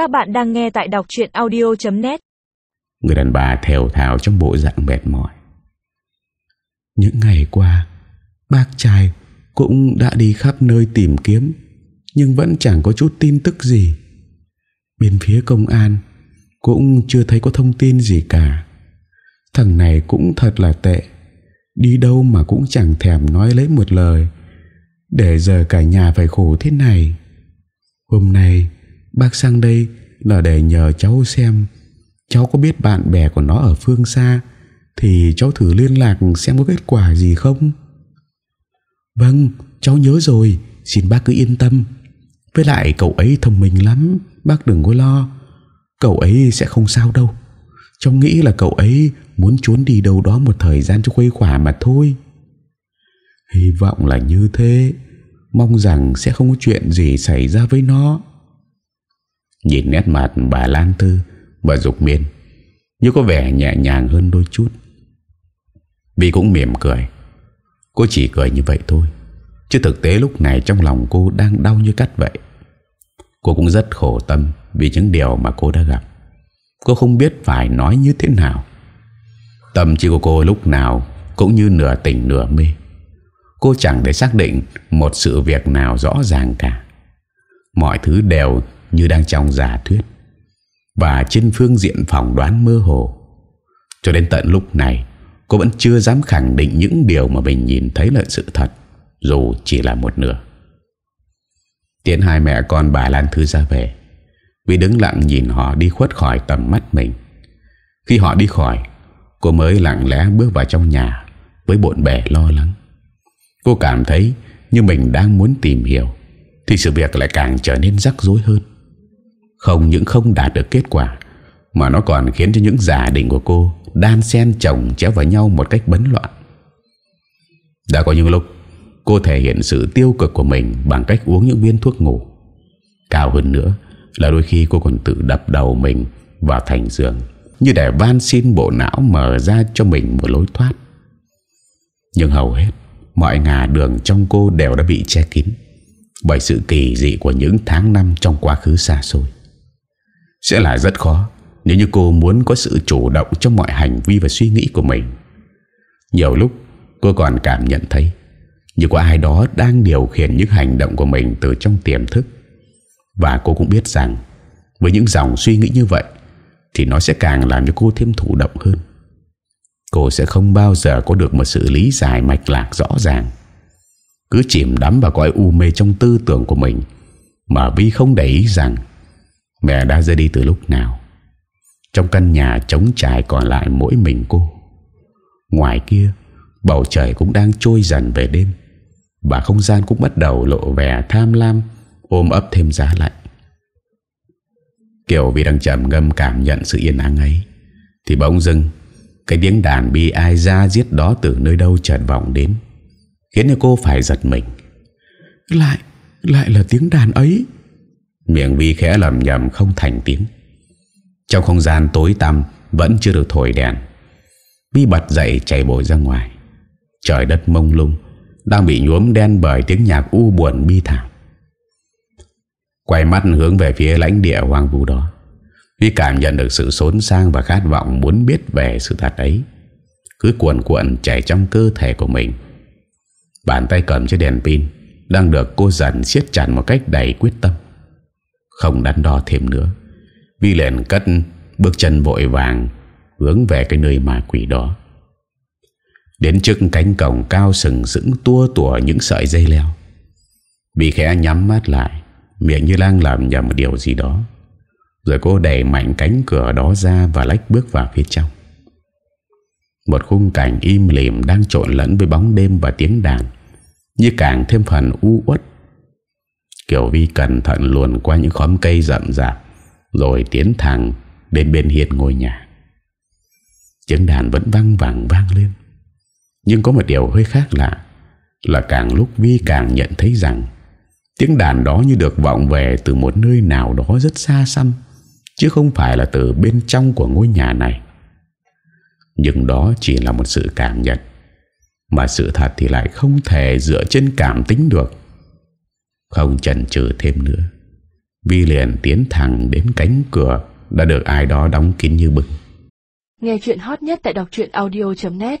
Các bạn đang nghe tại đọc chuyện audio.net Người đàn bà thèo thào trong bộ dạng mệt mỏi. Những ngày qua, Bác trai cũng đã đi khắp nơi tìm kiếm, Nhưng vẫn chẳng có chút tin tức gì. Bên phía công an Cũng chưa thấy có thông tin gì cả. Thằng này cũng thật là tệ, Đi đâu mà cũng chẳng thèm nói lấy một lời. Để giờ cả nhà phải khổ thế này. Hôm nay Bác sang đây là để nhờ cháu xem. Cháu có biết bạn bè của nó ở phương xa, Thì cháu thử liên lạc xem có kết quả gì không? Vâng cháu nhớ rồi. Xin bác cứ yên tâm. Với lại cậu ấy thông minh lắm, Bác đừng có lo. Cậu ấy sẽ không sao đâu. Cháu nghĩ là cậu ấy muốn trốn đi đâu đó một thời gian cho khuây khỏa mà thôi. Hy vọng là như thế. Mong rằng sẽ không có chuyện gì xảy ra với nó. Nhìn nét mặt bà Lan Tư Và Dục Miên, Như có vẻ nhẹ nhàng hơn đôi chút. Vì cũng mỉm cười. Cô chỉ cười như vậy thôi, Chứ thực tế lúc này trong lòng cô đang đau như cắt vậy. Cô cũng rất khổ tâm Vì những điều mà cô đã gặp. Cô không biết phải nói như thế nào. Tâm trí của cô lúc nào Cũng như nửa tỉnh nửa mê. Cô chẳng thể xác định Một sự việc nào rõ ràng cả. Mọi thứ đều như đang trong giả thuyết. Và trên phương diện phỏng đoán mơ hồ, Cho đến tận lúc này, Cô vẫn chưa dám khẳng định những điều mà mình nhìn thấy là sự thật, Dù chỉ là một nửa. Tiến hai mẹ con bà Lan Thư ra về, Vì đứng lặng nhìn họ đi khuất khỏi tầm mắt mình. Khi họ đi khỏi, Cô mới lặng lẽ bước vào trong nhà Với bộn bề lo lắng. Cô cảm thấy như mình đang muốn tìm hiểu, Thì sự việc lại càng trở nên rắc rối hơn. Không những không đạt được kết quả, Mà nó còn khiến cho những giả định của cô Đan xen chồng chéo vào nhau một cách bấn loạn. Đã có những lúc, Cô thể hiện sự tiêu cực của mình Bằng cách uống những viên thuốc ngủ. Cao hơn nữa Là đôi khi cô còn tự đập đầu mình Vào thành giường, Như để van xin bộ não mở ra cho mình một lối thoát. Nhưng hầu hết, Mọi ngả đường trong cô đều đã bị che kín Bởi sự kỳ dị của những tháng năm trong quá khứ xa xôi. Sẽ là rất khó Nếu như cô muốn có sự chủ động trong mọi hành vi và suy nghĩ của mình. Nhiều lúc, cô còn cảm nhận thấy Như có ai đó đang điều khiển những hành động của mình từ trong tiềm thức. Và cô cũng biết rằng, Với những dòng suy nghĩ như vậy, Thì nó sẽ càng làm cho cô thêm thụ động hơn. Cô sẽ không bao giờ có được một sự lý giải mạch lạc rõ ràng. Cứ chìm đắm vào cõi u mê trong tư tưởng của mình, Mà Vi không để ý rằng Mẹ đã rời đi từ lúc nào? Trong căn nhà trống trải còn lại mỗi mình cô. Ngoài kia Bầu trời cũng đang trôi dần về đêm. Và không gian cũng bắt đầu lộ vẻ tham lam Ôm ấp thêm giá lạnh. Kiểu vì đang chậm ngâm cảm nhận sự yên ắng ấy Thì bỗng dưng cái tiếng đàn bi ai ra giết đó từ nơi đâu trần vọng đến Khiến cho cô phải giật mình. Lại, lại là tiếng đàn ấy. Miệng Vi khẽ lầm nhầm không thành tiếng. Trong không gian tối tăm Vẫn chưa được thổi đèn Vi bật dậy chạy bồi ra ngoài. Trời đất mông lung, Đang bị nhuốm đen bởi tiếng nhạc u buồn bi thảm. Quay mắt hướng về phía lãnh địa hoang vu đó Vi cảm nhận được sự xốn sang và khát vọng muốn biết về sự thật ấy. Cứ cuộn cuộn chảy trong cơ thể của mình. Bàn tay cầm chiếc đèn pin Đang được cô dần siết chặt một cách đầy quyết tâm. Không đắn đo thêm nữa. Vi liền cất bước chân vội vàng, Hướng về cái nơi ma quỷ đó. Đến trước cánh cổng cao sừng sững tua tủa những sợi dây leo. Vi khẽ nhắm mắt lại, Miệng như đang làm nhầm một điều gì đó. Rồi cô đẩy mạnh cánh cửa đó ra Và lách bước vào phía trong. Một khung cảnh im lìm Đang trộn lẫn với bóng đêm và tiếng đàn, Như càng thêm phần u uất Kiều Vi cẩn thận luồn qua những khóm cây rậm rạp Rồi tiến thẳng Đến bên hiên ngôi nhà Tiếng đàn vẫn vang vàng vang lên Nhưng có một điều hơi khác lạ Là càng lúc Vi càng nhận thấy rằng Tiếng đàn đó như được vọng về từ một nơi nào đó rất xa xăm chứ không phải là từ bên trong của ngôi nhà này. Nhưng đó chỉ là một sự cảm nhận, mà sự thật thì lại không thể dựa trên cảm tính được. Không chần chừ thêm nữa, Vi liền tiến thẳng đến cánh cửa đã được ai đó đóng kín như bưng. Nghe chuyện hot nhất tại đọc audio.net